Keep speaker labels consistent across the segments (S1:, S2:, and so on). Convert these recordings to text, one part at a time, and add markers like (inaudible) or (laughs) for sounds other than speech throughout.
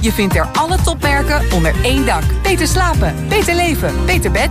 S1: Je vindt er alle topmerken onder één dak. Beter slapen, beter leven, beter bed.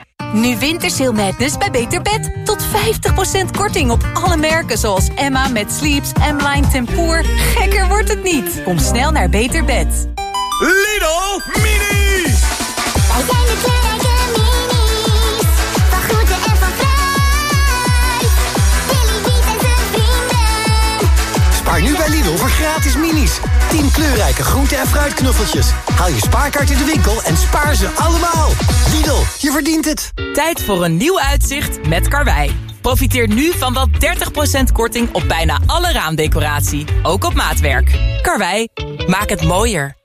S1: Nu Wintersail Madness bij Beter Bed. Tot 50% korting op alle merken zoals Emma met Sleeps, M-Line Tempoor. Gekker wordt het niet. Kom snel naar Beter Bed.
S2: Lidl Mini!
S3: Wij zijn de
S4: Spaar nu bij Lidl voor gratis minis. 10 kleurrijke groente- en fruitknuffeltjes. Haal je spaarkaart in de winkel en spaar ze allemaal. Lidl, je verdient het.
S5: Tijd voor een nieuw uitzicht met Karwei. Profiteer nu van wel 30% korting op bijna alle raamdecoratie. Ook op maatwerk. Karwei, maak het mooier.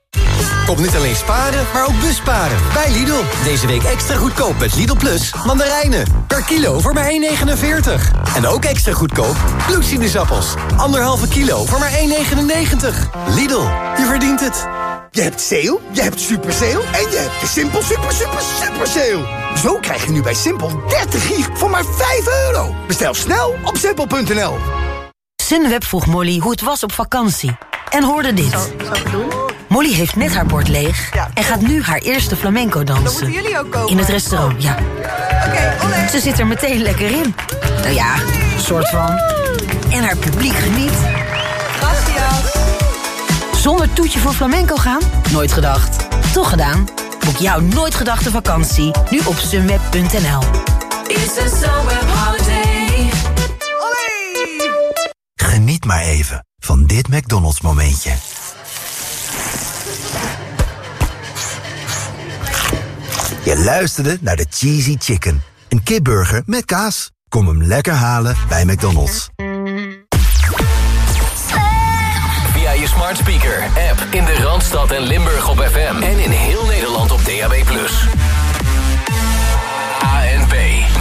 S4: Kom niet alleen sparen, maar ook busparen. Bij Lidl. Deze week extra goedkoop met Lidl Plus mandarijnen. Per kilo voor maar 1,49. En ook extra goedkoop bloedsinusappels. Anderhalve kilo voor maar 1,99. Lidl, je verdient het.
S6: Je hebt sale, je hebt super sale en je hebt de Simpel super super super sale. Zo krijg je nu bij Simpel 30 gig voor maar 5 euro. Bestel snel op simpel.nl.
S7: Sunweb vroeg Molly hoe het was op vakantie. En hoorde dit. Molly heeft net haar bord leeg en gaat nu haar eerste flamenco dansen.
S8: jullie ook komen.
S7: In het restaurant, ja.
S8: Oké,
S7: Ze zit er meteen lekker in. Nou ja, soort van. En haar publiek geniet.
S8: Gracias.
S7: Zonder toetje voor flamenco gaan? Nooit gedacht. Toch gedaan? Boek jouw nooit gedachte vakantie nu op sunweb.nl.
S9: Geniet maar even van dit McDonald's momentje. Je luisterde naar de Cheesy Chicken. Een kipburger met kaas. Kom hem lekker halen bij McDonald's.
S10: Via je smart speaker, app in de Randstad en Limburg op FM. En in heel Nederland op DAB+. ANP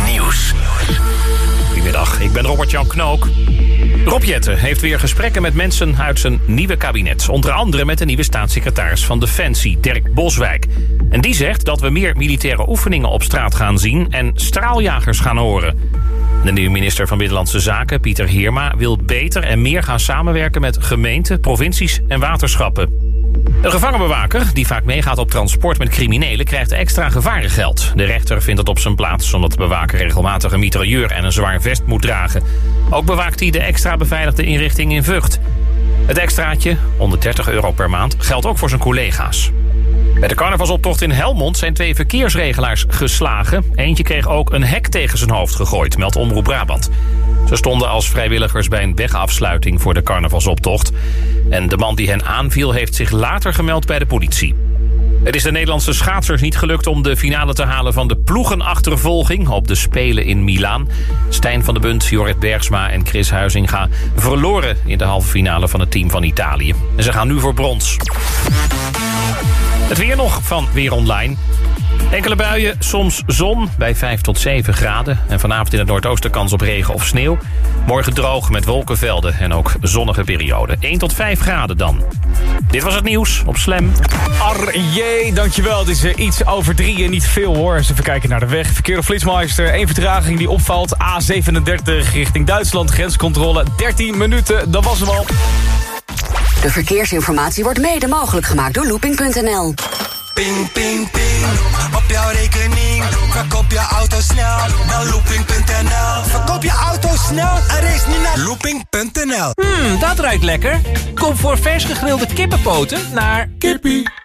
S10: Nieuws.
S11: Goedemiddag, ik ben Robert-Jan Knook. Rob Jetten heeft weer gesprekken met mensen uit zijn nieuwe kabinet. Onder andere met de nieuwe staatssecretaris van Defensie, Dirk Boswijk. En die zegt dat we meer militaire oefeningen op straat gaan zien... en straaljagers gaan horen. De nieuwe minister van Binnenlandse Zaken, Pieter Heerma... wil beter en meer gaan samenwerken met gemeenten, provincies en waterschappen. Een gevangenbewaker, die vaak meegaat op transport met criminelen... krijgt extra gevarengeld. De rechter vindt het op zijn plaats... omdat de bewaker regelmatig een mitrailleur en een zwaar vest moet dragen. Ook bewaakt hij de extra beveiligde inrichting in Vught. Het extraatje, 130 euro per maand, geldt ook voor zijn collega's. Bij de carnavalsoptocht in Helmond zijn twee verkeersregelaars geslagen. Eentje kreeg ook een hek tegen zijn hoofd gegooid, meldt Omroep Brabant. Ze stonden als vrijwilligers bij een wegafsluiting voor de carnavalsoptocht. En de man die hen aanviel heeft zich later gemeld bij de politie. Het is de Nederlandse schaatsers niet gelukt om de finale te halen van de ploegenachtervolging op de Spelen in Milaan. Stijn van de Bunt, Jorrit Bergsma en Chris Huizinga verloren in de halve finale van het team van Italië. En ze gaan nu voor brons. Het weer nog van Weer Online. Enkele buien, soms zon bij 5 tot 7 graden. En vanavond in het noordoosten kans op regen of sneeuw. Morgen droog met wolkenvelden en ook zonnige perioden. 1 tot 5 graden dan. Dit was het nieuws op Slam.
S12: Arjee, dankjewel. Het is eh, iets over drie en niet veel hoor. Eens even kijken naar de weg. Verkeer op Flitsmeister. Eén vertraging die opvalt. A37 richting Duitsland. Grenscontrole 13 minuten. Dat was hem al.
S13: De verkeersinformatie wordt mede mogelijk gemaakt door looping.nl.
S14: Ping, ping, ping. Op jouw rekening. Verkoop je auto snel naar looping.nl. Verkoop je auto snel en race niet naar looping.nl.
S15: Hmm, dat ruikt lekker. Kom voor vers gegrilde kippenpoten naar Kippie.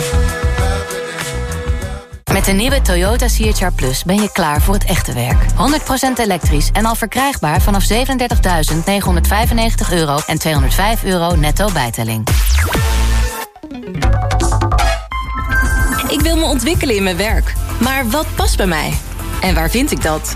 S16: Met de nieuwe Toyota CHR Plus ben je klaar voor het echte werk. 100% elektrisch en al verkrijgbaar vanaf 37.995 euro en 205 euro netto bijtelling.
S17: Ik wil me ontwikkelen in mijn werk. Maar wat past bij mij? En waar vind ik dat?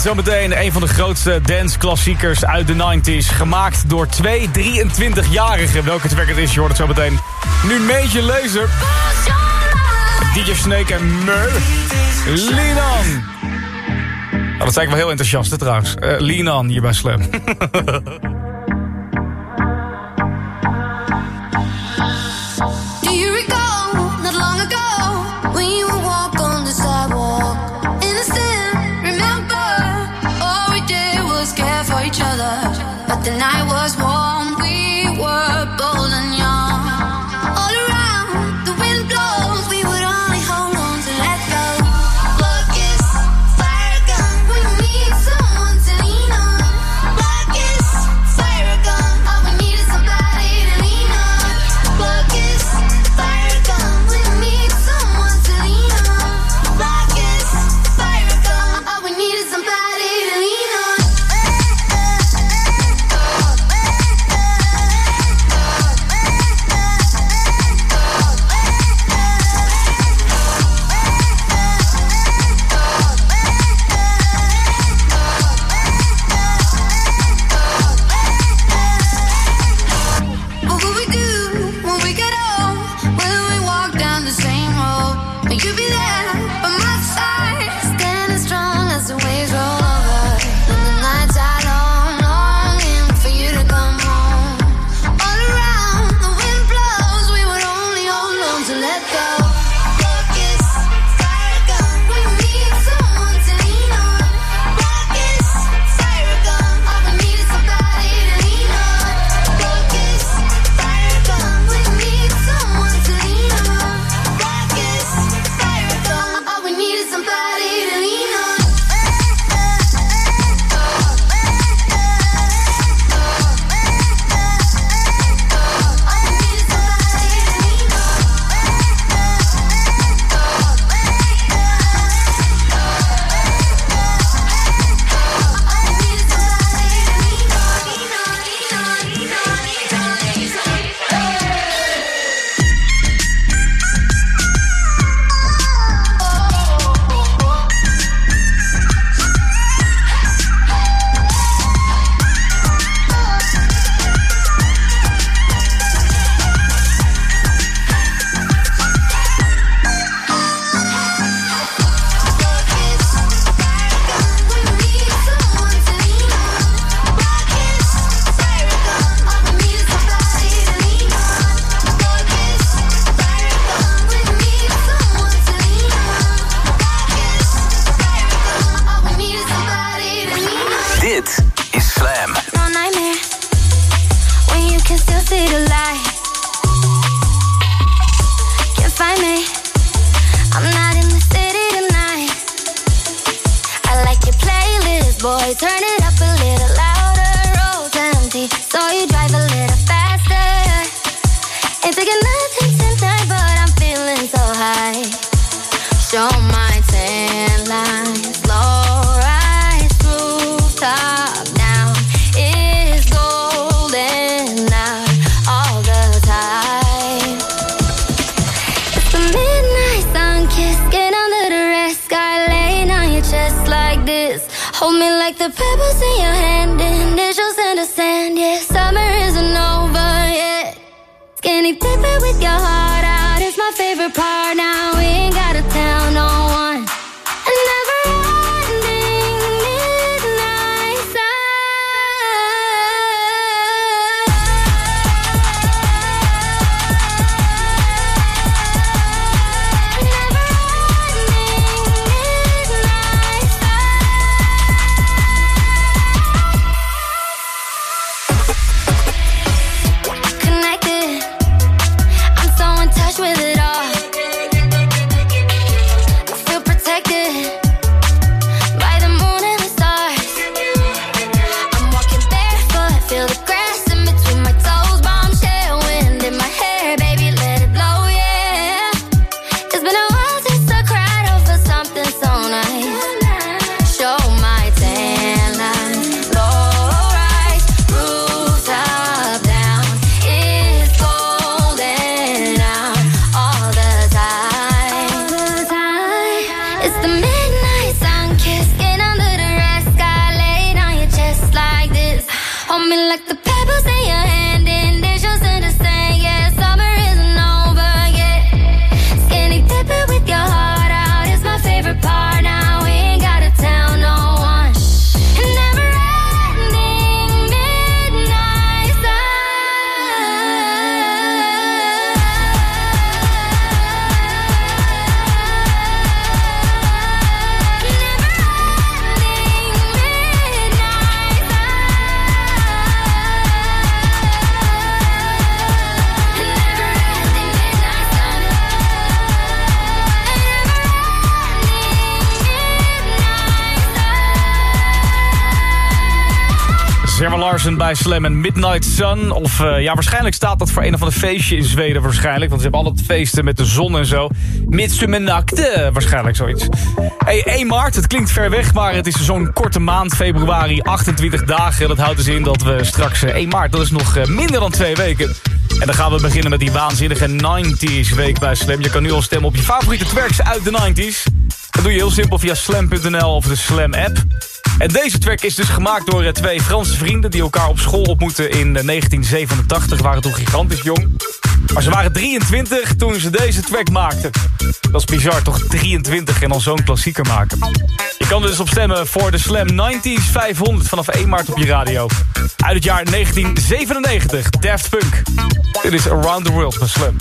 S18: Met zometeen een van de grootste dance-klassiekers uit de 90s. Gemaakt door twee 23-jarigen. Welke het is, je hoort het zometeen. Nu Major Laser. DJ Snake en Mur. Lean on. Nou, dat zei ik wel heel enthousiast, trouwens. Lean on hier bij Slam. (laughs)
S19: Show my tan lines, slow rise, rooftop is golden all the time. It's midnight sun kiss, under the red sky, laying on your chest like this. Hold me like the pebbles in your hand, initials in the sand. Yeah, summer isn't over yet. Skinny dipping with your heart out is my favorite part. Now
S12: Larsen bij Slam en Midnight Sun. Of eh, ja, waarschijnlijk staat dat voor een of ander feestje in Zweden waarschijnlijk. Want ze hebben altijd feesten met de zon en zo. Midsumenakte, waarschijnlijk zoiets. Hey, 1 maart, het klinkt ver weg, maar het is zo'n korte maand, februari, 28 dagen. Dat houdt dus in dat we straks eh, 1 maart, dat is nog eh, minder dan twee weken. En dan gaan we beginnen met die waanzinnige 90s week bij Slam. Je kan nu al stemmen op je favoriete tracks uit de 90s. Dat doe je heel simpel via slam.nl of de Slam app. En deze track is dus gemaakt door eh, twee Franse vrienden... die elkaar op school ontmoetten in eh, 1987. waren toen gigantisch jong. Maar ze waren 23 toen ze deze track maakten. Dat is bizar, toch 23 en dan zo'n klassieker maken. Je kan er dus op stemmen voor de Slam 90s 500 vanaf 1 maart op je radio. Uit het jaar 1997, Daft Punk. Dit is Around the World van Slam.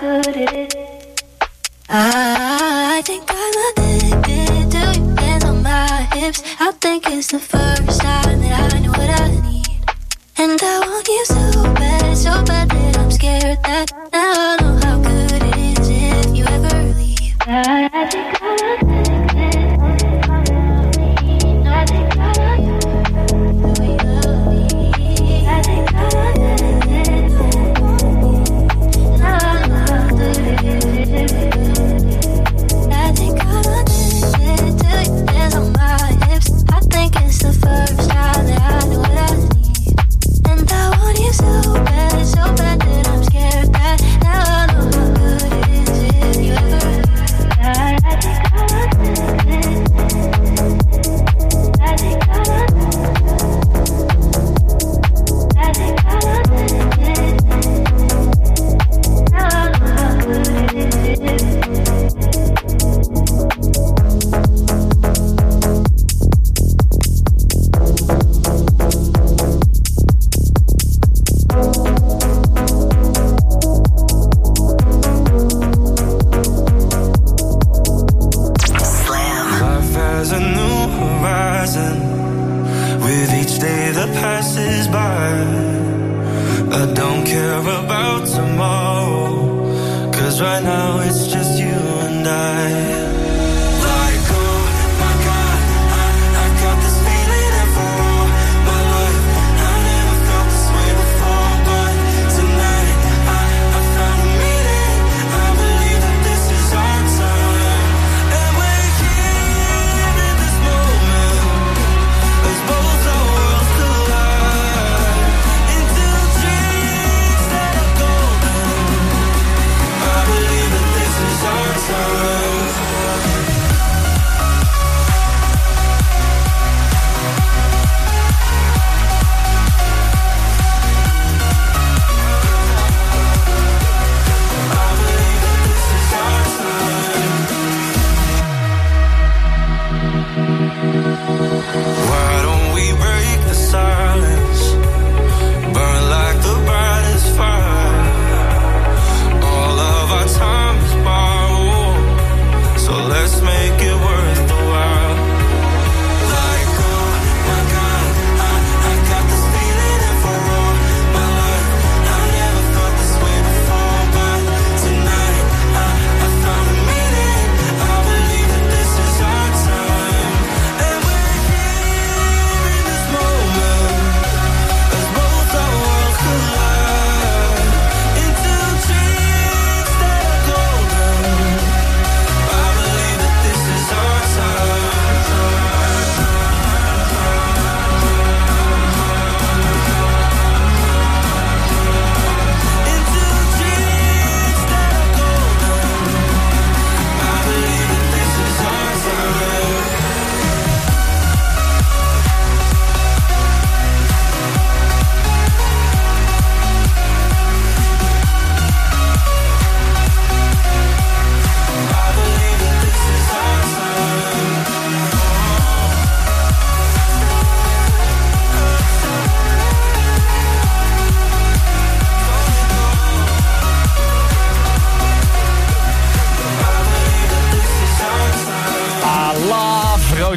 S20: Good. I think I'm addicted to your hands on my hips. I think it's the first time that I know what I need. And I want you so bad, so bad that I'm scared that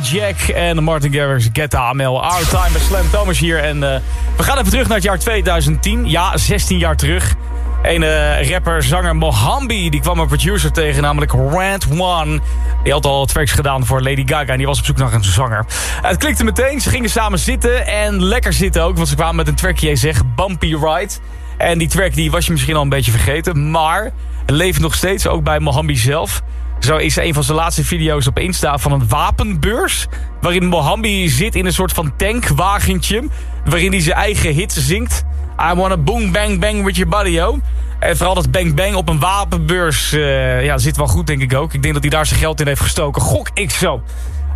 S12: Jack en Martin Garrix, Get AML, Our Time met Slam Thomas hier. En eh, we gaan even terug naar het jaar 2010. Ja, 16 jaar terug. Een eh, rapper, zanger Mohambi, die kwam een producer tegen, namelijk Rant One. Die had al tracks gedaan voor Lady Gaga en die was op zoek naar een zanger. het klikte meteen, ze gingen samen zitten en lekker zitten ook, want ze kwamen met een trackje, zeg, Bumpy Ride. En die track die was je misschien al een beetje vergeten, maar leeft nog steeds, ook bij Mohambi zelf. Zo is een van zijn laatste video's op Insta van een wapenbeurs. Waarin Mohambi zit in een soort van tankwagentje. Waarin hij zijn eigen hits zingt. I wanna boom bang bang with your body, yo. En vooral dat bang bang op een wapenbeurs eh, ja, zit wel goed, denk ik ook. Ik denk dat hij daar zijn geld in heeft gestoken. Gok ik zo.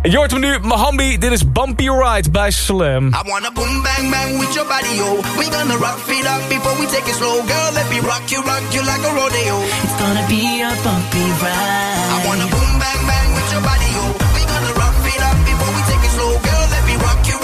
S12: En je hoort hem nu, Mohambi. Dit is Bumpy Ride bij Slam.
S14: I wanna boom bang bang with your body, yo. We gonna rock it up before we take it slow, girl. Let me rock you, rock you like a rodeo.
S21: It's gonna be a bumpy ride.
S14: I wanna boom bang bang with your body, yo. We gonna rock it up before we take it slow, girl. Let me rock
S5: your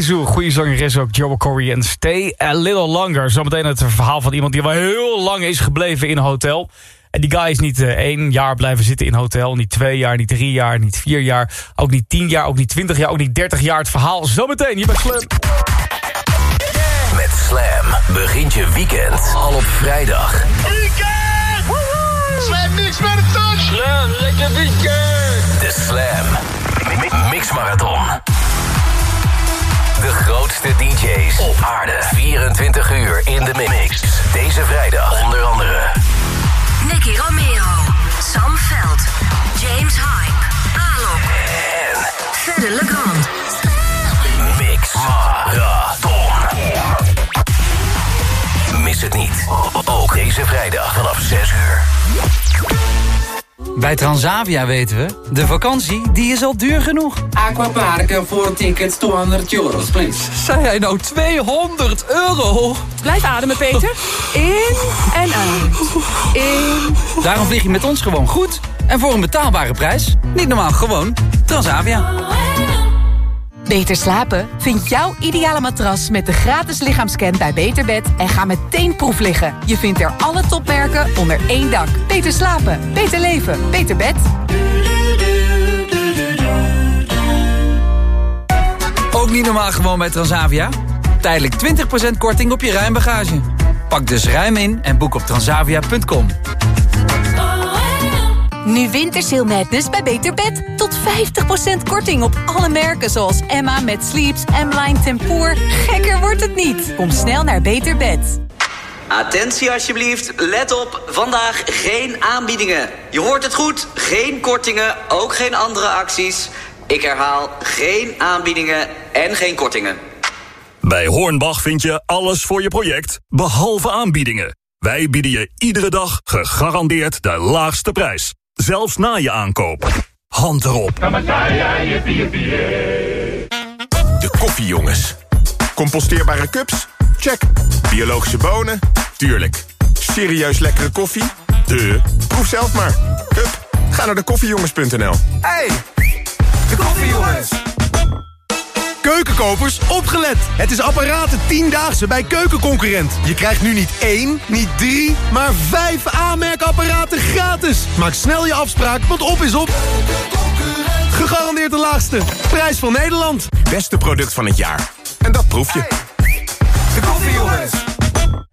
S18: Bizu, goede zangeres ook, Joe Corey en Stay a Little Longer. Zometeen het verhaal van iemand die wel heel lang is gebleven in een hotel. En die guy is niet eh, één jaar blijven zitten in een hotel, niet twee jaar, niet drie jaar, niet vier jaar, ook niet tien jaar, ook niet twintig jaar, ook niet dertig jaar. Het verhaal zometeen, je bent Slam.
S10: Met Slam begint je weekend al op vrijdag.
S14: Slam niks met een touch. Slam, lekker weekend.
S10: De Slam Mi- Mix Marathon. De grootste DJ's op aarde. 24 uur in de mix. Deze vrijdag onder andere
S7: Nicky Romero, Sam Veld, James Hype, Alok
S10: en
S7: Fede Legrand.
S10: Mix Marathon. Mis het niet. Ook deze vrijdag vanaf 6 uur.
S15: Bij Transavia weten we, de vakantie die is al duur genoeg.
S22: Aquaparken voor tickets 200 euros, please.
S15: Zei hij nou 200 euro?
S1: Blijf ademen, Peter. In en uit. In.
S15: Daarom vlieg je met ons gewoon goed. En voor een betaalbare prijs. Niet normaal, gewoon Transavia.
S1: Beter slapen? Vind jouw ideale matras met de gratis lichaamscan bij Beterbed en ga meteen proef liggen. Je vindt er alle topmerken onder één dak. Beter slapen, beter leven, beter bed.
S15: Ook niet normaal gewoon bij Transavia. Tijdelijk 20% korting op je ruimbagage. Pak dus ruim in en boek op transavia.com.
S1: Nu Wintersail Madness bij Beter Bed. Tot 50% korting op alle merken zoals Emma met Sleeps, M-Line Tempoor. Gekker wordt het niet. Kom snel naar Beter Bed.
S23: Attentie alsjeblieft, let op, vandaag geen aanbiedingen. Je hoort het goed, geen kortingen, ook geen andere acties. Ik herhaal, geen aanbiedingen en geen kortingen.
S24: Bij Hornbach vind je alles voor je project, behalve aanbiedingen. Wij bieden je iedere dag gegarandeerd de laagste prijs. Zelfs na je aankoop. Hand erop.
S25: De koffiejongens. Composteerbare cups? Check. Biologische bonen? Tuurlijk. Serieus lekkere koffie? De. Proef zelf maar. Hup, ga naar de koffiejongens.nl.
S15: Hey, de koffiejongens. Keukenkopers, opgelet! Het is apparaten 10-daagse bij Keukenconcurrent. Je krijgt nu niet één, niet drie, maar vijf aanmerkapparaten gratis. Maak snel je afspraak, want op is op. Gegarandeerd de laagste. Prijs van Nederland.
S25: Beste product van het jaar. En dat proef je.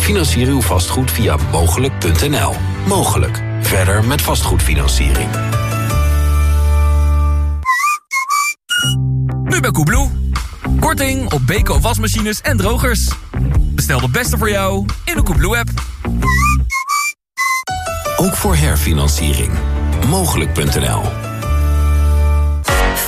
S26: Financier uw vastgoed via mogelijk.nl. Mogelijk. Verder met vastgoedfinanciering.
S27: Nu bij Koebloe. Korting op Beko wasmachines en drogers. Bestel de beste voor jou in de Koebloe-app.
S26: Ook voor herfinanciering. Mogelijk.nl.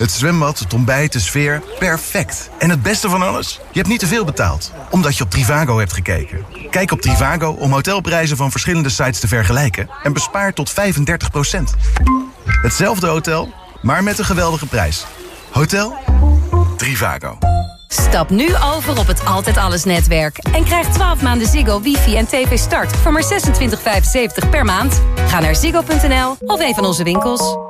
S6: Het zwembad, het ontbijt, de sfeer, perfect. En het beste van alles? Je hebt niet te veel betaald, omdat je op Trivago hebt gekeken. Kijk op Trivago om hotelprijzen van verschillende sites te vergelijken... en bespaar tot 35% Hetzelfde hotel, maar met een geweldige prijs. Hotel Trivago.
S16: Stap nu over op het Altijd Alles netwerk. En krijg 12 maanden Ziggo, wifi en tv start voor maar 26,75 per maand. Ga naar ziggo.nl of een van onze winkels.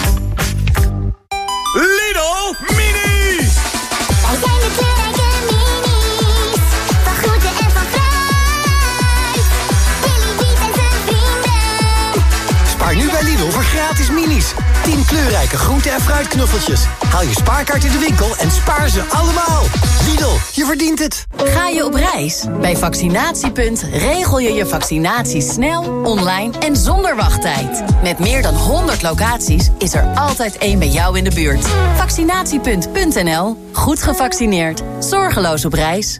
S28: minis.
S4: 10 kleurrijke groente- en fruitknuffeltjes. Haal je spaarkaart in de winkel en spaar ze allemaal. Lidl, je verdient het.
S16: Ga je op reis? Bij Vaccinatiepunt regel je je vaccinatie snel, online en zonder wachttijd. Met meer dan 100 locaties is er altijd één bij jou in de buurt. Vaccinatiepunt.nl. Goed gevaccineerd. Zorgeloos op reis.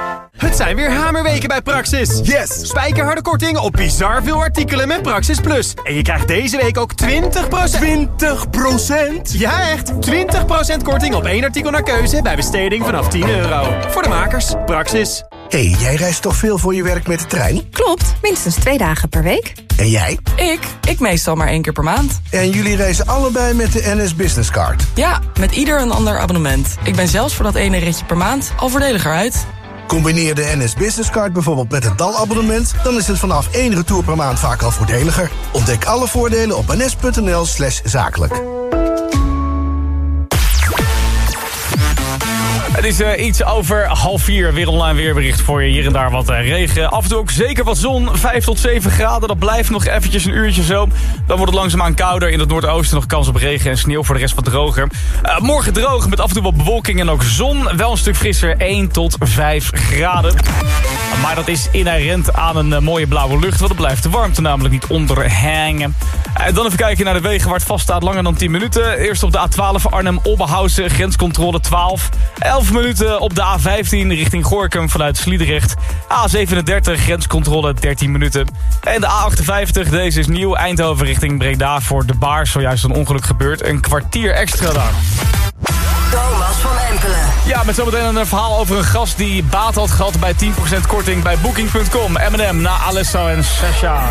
S15: Het zijn weer hamerweken bij Praxis. Yes! Spijkerharde korting op bizar veel artikelen met Praxis Plus. En je krijgt deze week ook 20%... 20%? Ja, echt! 20% korting op één artikel naar keuze bij besteding vanaf 10 euro. Voor de makers, Praxis.
S12: hey, jij reist toch veel voor je werk met de trein?
S29: Klopt, minstens twee dagen per week.
S12: En jij?
S29: Ik? Ik meestal maar één keer per maand.
S12: En jullie reizen allebei met de NS Business Card?
S29: Ja, met ieder een ander abonnement. Ik ben zelfs voor dat ene ritje per maand al voordeliger uit.
S12: Combineer de NS Business Card bijvoorbeeld met het DAL-abonnement... dan is het vanaf één retour per maand vaak al voordeliger. Ontdek alle voordelen op ns.nl zakelijk.
S30: Het is uh, iets over half vier. Weer online weerbericht voor je. Hier en daar wat uh, regen. Af en toe ook zeker wat zon. 5 tot 7 graden. Dat blijft nog eventjes een uurtje zo. Dan wordt het langzaamaan kouder. In het noordoosten nog kans op regen en sneeuw. Voor de rest wat droger. Uh, morgen droog met af en toe wat bewolking en ook zon. Wel een stuk frisser. 1 tot 5 graden. Maar dat is inherent aan een mooie blauwe lucht. Want het blijft de warmte namelijk niet onderhangen. En dan even kijken naar de wegen waar het vast staat. Langer dan 10 minuten. Eerst op de A12 Arnhem-Oberhausen. Grenscontrole 12. 11 minuten op de A15 richting Gorkum vanuit Sliedrecht. A37 grenscontrole 13 minuten. En de A58, deze is nieuw. Eindhoven richting Breda voor de Baars. Zojuist een ongeluk gebeurd. Een kwartier extra daar. Ja, met zometeen een verhaal over een gast die baat had gehad bij 10% korting bij Booking.com. M&M na Alessa en Sasha.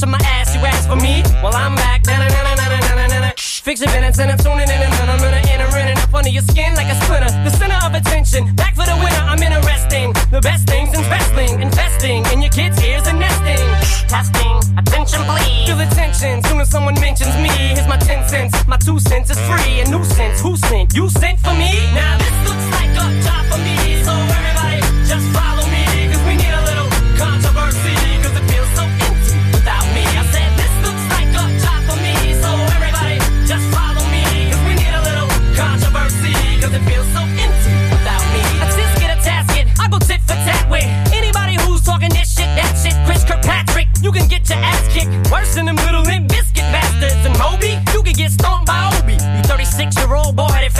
S31: Much of my ass. You ask for me, well I'm back. Na-na-na-na-na-na-na-na. Fix your minutes and I'm tuning in and I'm gonna in and up under your skin like a splinter. The center of attention, back for the winner. I'm interesting. The best things in wrestling, investing in your kids' ears and nesting. Testing, attention please. Feel the tension soon as someone mentions me. Here's my ten cents, my two cents is free. A nuisance, who sent? You sent for me? Now this looks like a job for me, so everybody just follow worse than them little limp biscuit bastards. And Moby, you can get stomped by Obi. You 36 year old boy, that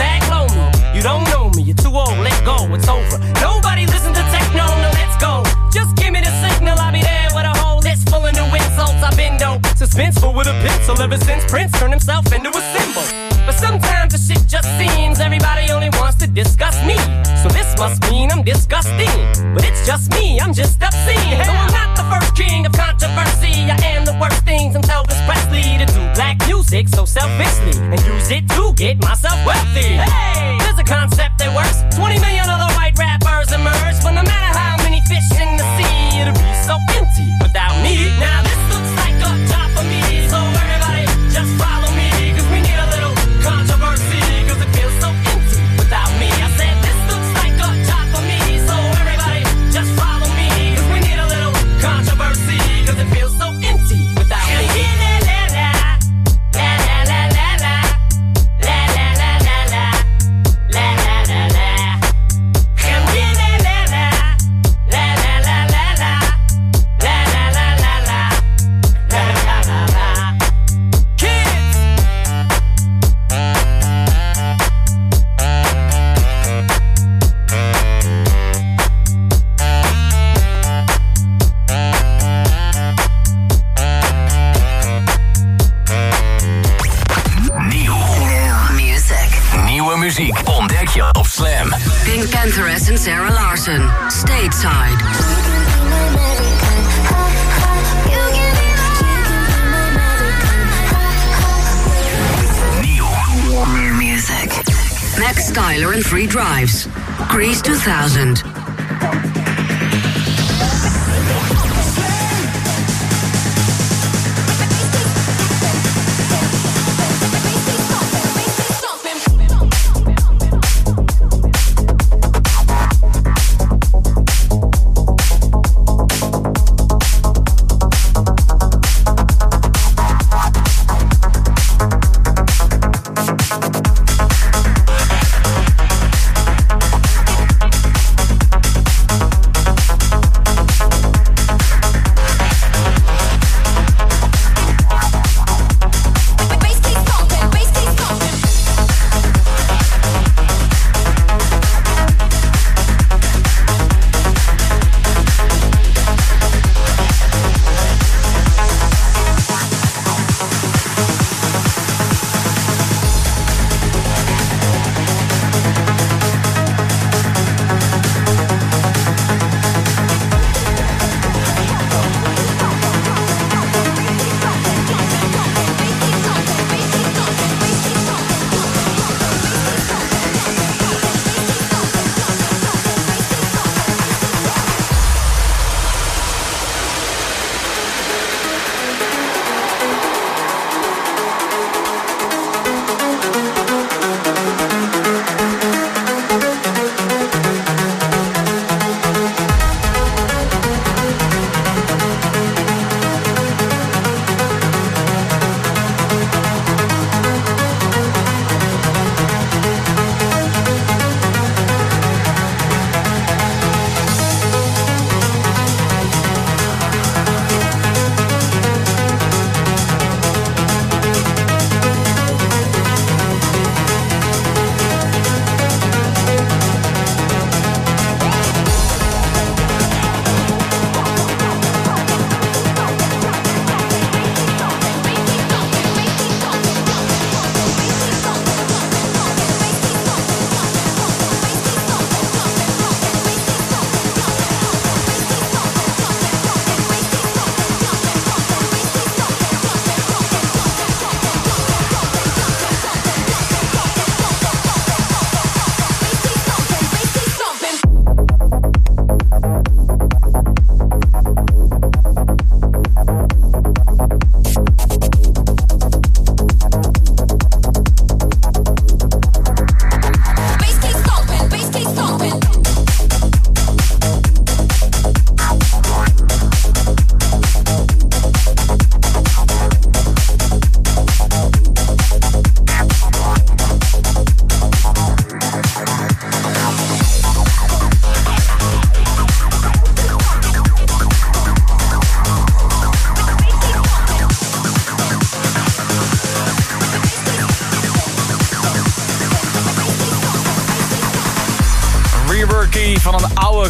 S31: me. You don't know me, you're too old, let go, it's over. Nobody listen to techno, no, let's go. Just give me the signal, I'll be there with a whole list full of new insults. I've been dope, suspenseful with a pencil ever since Prince turned himself into a symbol. But sometimes the shit just seems everybody only wants to discuss me. So this must mean I'm disgusting. But it's just me, I'm just obscene. No, I'm not first king of controversy. I am the worst things I'm Elvis Presley to do black music so selfishly and use it to get myself wealthy. Hey, there's a concept that works. 20 million other white rappers emerge, but no matter how many fish in the sea, it'll be so empty without me. Now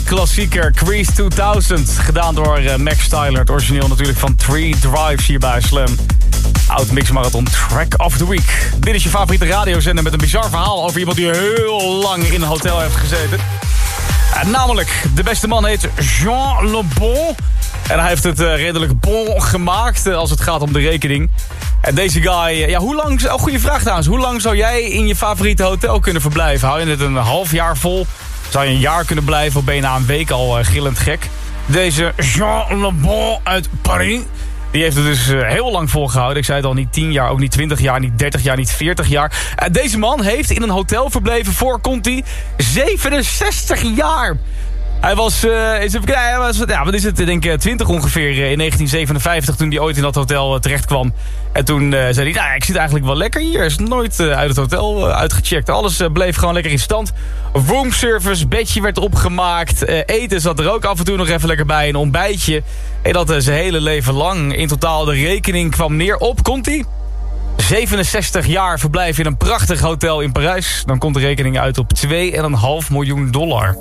S12: klassieker, Crease 2000. Gedaan door eh, Max Styler, het origineel natuurlijk van Three Drives hier bij Slam. Oud Mix Marathon Track of the Week. Dit is je favoriete radiozender met een bizar verhaal over iemand die heel lang in een hotel heeft gezeten. Eh, namelijk, de beste man heet Jean Le Bon. En hij heeft het eh, redelijk bon gemaakt eh, als het gaat om de rekening. En deze guy, ja, hoe lang, oh, goede vraag trouwens. Hoe lang zou jij in je favoriete hotel kunnen verblijven? Hou je het een half jaar vol? Zou je een jaar kunnen blijven of ben je na een week al eh, gillend gek? Deze Jean Le Bon uit Paris... Die heeft het dus eh, heel lang volgehouden. Ik zei het al, niet 10 jaar, ook niet 20 jaar, niet 30 jaar, niet 40 jaar. Eh, deze man heeft in een hotel verbleven voor, hij, 67 jaar. Hij was, eh, is even, hij was, ja, wat is het, ik denk eh, 20 ongeveer eh, in 1957 toen hij ooit in dat hotel eh, terecht kwam. En toen eh, zei hij, nou, ik zit eigenlijk wel lekker hier. Is nooit eh, uit het hotel eh, uitgecheckt. Alles eh, bleef gewoon lekker in stand. Roomservice, bedje werd opgemaakt. eh, eten zat er ook af en toe nog even lekker bij. Een ontbijtje. En dat eh, zijn hele leven lang. In totaal de rekening kwam neer op, komt hij? 67 jaar verblijf in een prachtig hotel in Parijs. Dan komt de rekening uit op 2,5 miljoen dollar.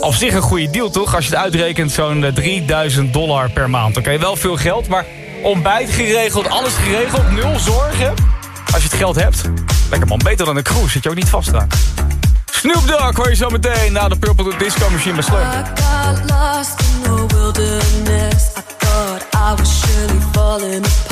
S12: Op zich een goede deal toch? Als je het uitrekent zo'n eh, 3000 dollar per maand. Oké, wel veel geld, maar ontbijt geregeld, alles geregeld, nul zorgen. Als je het geld hebt. Lekker man, beter dan een cruise, zit je ook niet vast aan. Snoop Dogg hoor je zo meteen na de Purple Disco Machine bij
S32: lost in.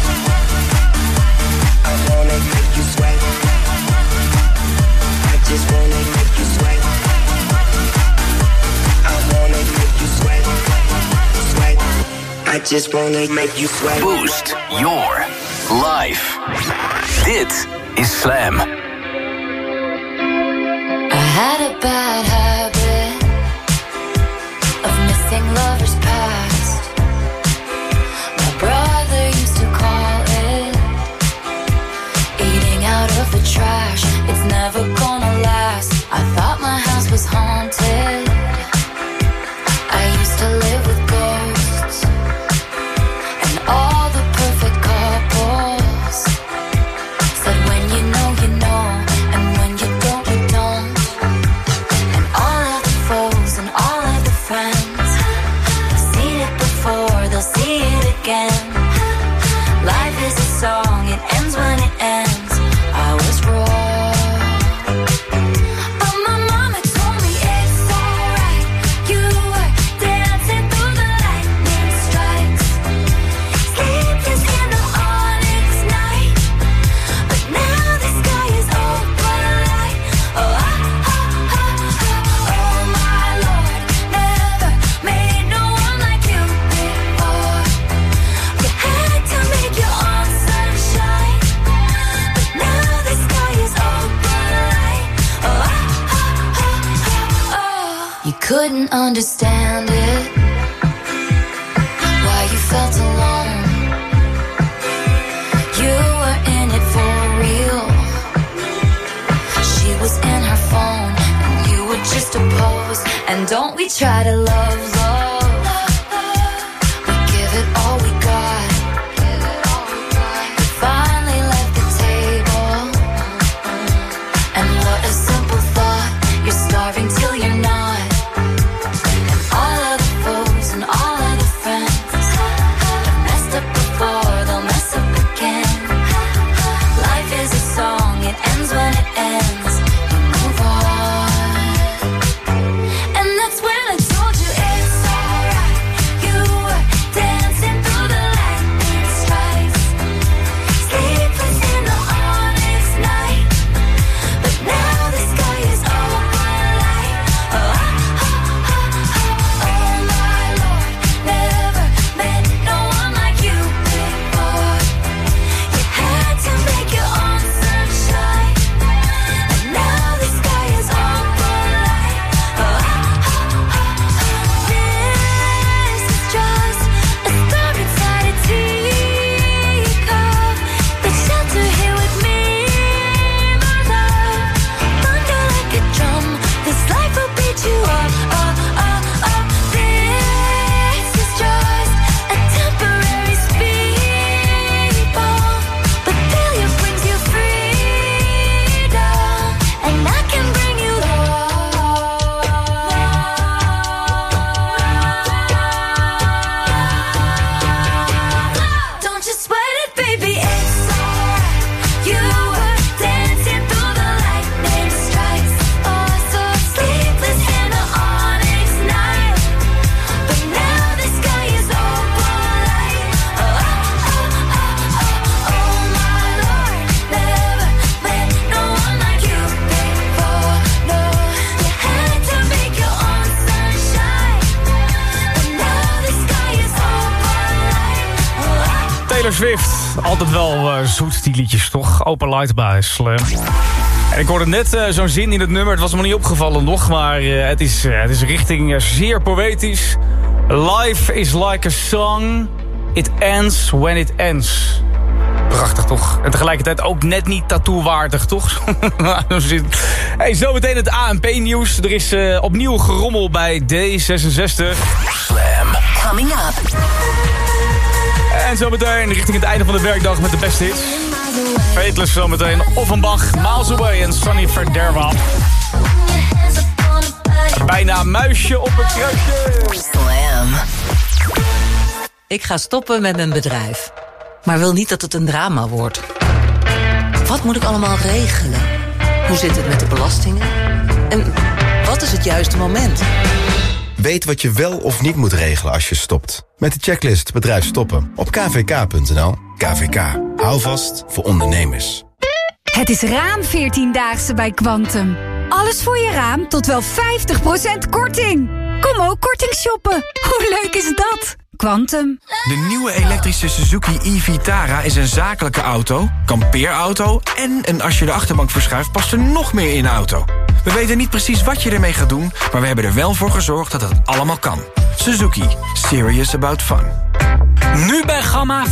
S32: just wanna make you sweat.
S33: Boost your life. This is Slam.
S34: I had a bad habit. Don't we try to love, love
S12: Swift. Altijd wel uh, zoet, die liedjes, toch? Open Light bij Slam. Ik hoorde net uh, zo'n zin in het nummer. Het was me niet opgevallen nog, maar uh, het, is, het is richting zeer poëtisch. Life is like a song. It ends when it ends. Prachtig toch? En tegelijkertijd ook net niet tattoo-waardig, toch? (laughs) hey, zometeen het ANP-nieuws. Er is opnieuw gerommel bij D66.
S10: Slam.
S13: Coming up.
S12: En zometeen richting het einde van de werkdag met de beste hits. Fateless zometeen. Offenbach, Miles Away en Sunny Verderwa. Bijna muisje op het kruisje.
S13: Slam.
S35: Ik ga stoppen met mijn bedrijf. Maar wil niet dat het een drama wordt. Wat moet ik allemaal regelen? Hoe zit het met de belastingen? En wat is het juiste moment?
S36: Weet wat je wel of niet moet regelen als je stopt. Met de checklist Bedrijf Stoppen op kvk.nl. KVK. Hou vast voor ondernemers.
S1: Het is raam 14-daagse bij Quantum. Alles voor je raam tot wel 50% korting. Kom ook korting shoppen. Hoe leuk is dat? Quantum.
S37: De nieuwe elektrische Suzuki e-Vitara is een zakelijke auto, kampeerauto... en een als je de achterbank verschuift past er nog meer in de auto. We weten niet precies wat je ermee gaat doen... maar we hebben er wel voor gezorgd dat het allemaal kan. Suzuki. Serious about fun.
S15: Nu bij Gamma 25%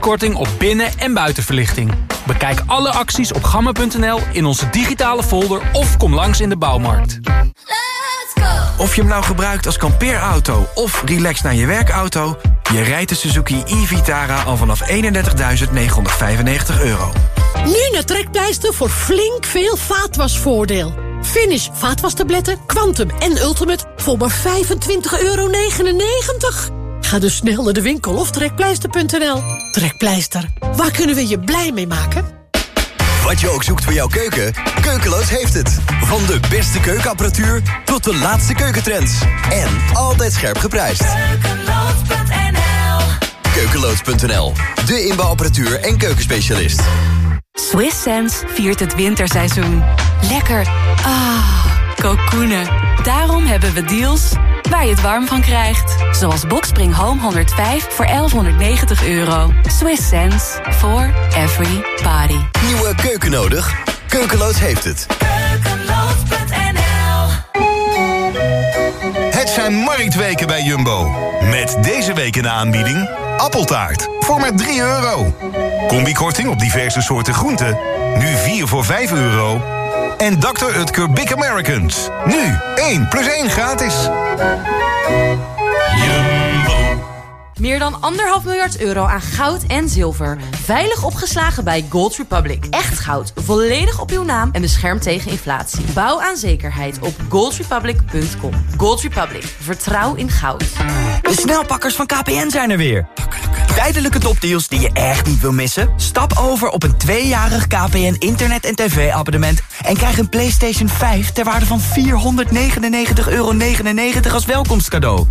S15: korting op binnen- en buitenverlichting. Bekijk alle acties op gamma.nl in onze digitale folder... of kom langs in de bouwmarkt.
S37: Of je hem nou gebruikt als kampeerauto of relax naar je werkauto... je rijdt de Suzuki e-Vitara al vanaf 31.995 euro.
S38: Nu naar Trekpleister voor flink veel vaatwasvoordeel. Finish vaatwastabletten, Quantum en Ultimate voor maar 25,99 euro. Ga dus snel naar de winkel of trekpleister.nl. Trekpleister, waar kunnen we je blij mee maken?
S4: Wat je ook zoekt voor jouw keuken, Keukeloos heeft het. Van de beste keukenapparatuur tot de laatste keukentrends. En altijd scherp geprijsd.
S39: Keukeloos.nl
S4: Keukeloos.nl, de inbouwapparatuur en keukenspecialist.
S16: Swiss Sense viert het winterseizoen. Lekker. Ah, kokoenen. Daarom hebben we deals waar je het warm van krijgt. Zoals Boxspring Home 105 voor 1190 euro. Swiss sense for every body.
S4: Nieuwe keuken nodig? Keukeloos heeft het.
S24: Het zijn marktweken bij Jumbo. Met deze week in de aanbieding... appeltaart voor maar 3 euro. Combikorting op diverse soorten groenten. Nu 4 voor 5 euro. En Dr. Utker Big Americans. Nu 1 plus 1 gratis.
S40: Meer dan anderhalf miljard euro aan goud en zilver. Veilig opgeslagen bij Gold Republic. Echt goud, volledig op uw naam en beschermd tegen inflatie. Bouw aan zekerheid op goldrepublic.com. Gold Republic, vertrouw in goud.
S41: De snelpakkers van KPN zijn er weer. Tijdelijke topdeals die je echt niet wil missen? Stap over op een tweejarig KPN internet- en tv-abonnement... en krijg een PlayStation 5 ter waarde van 499,99 euro als welkomstcadeau.